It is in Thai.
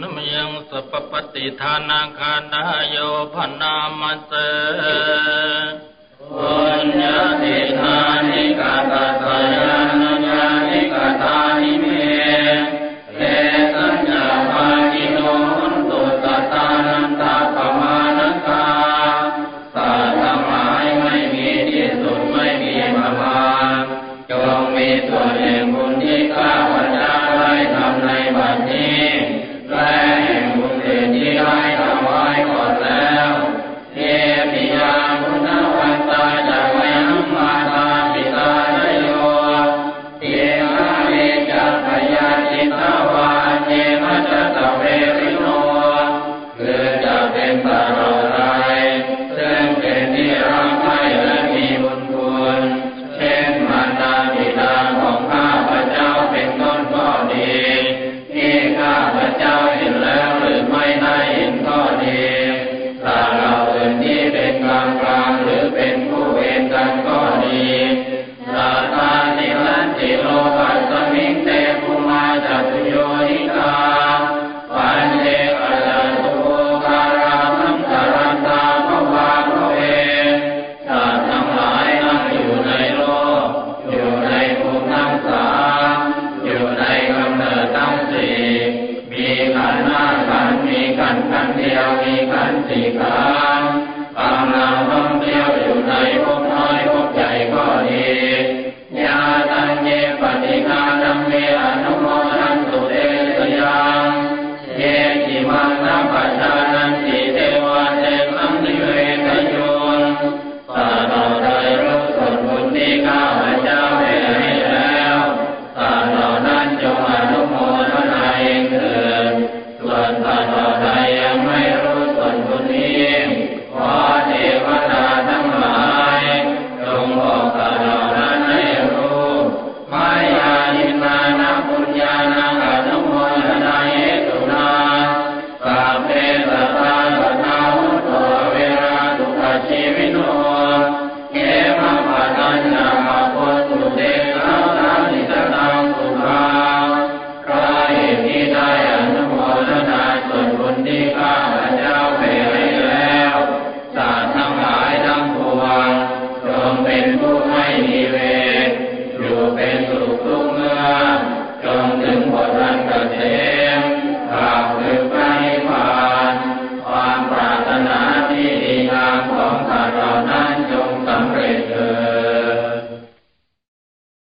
นมยังสัพปฏิทานาคานาโยพนามเสปุญญาติธานิกาตาสยา จา ติกา รณ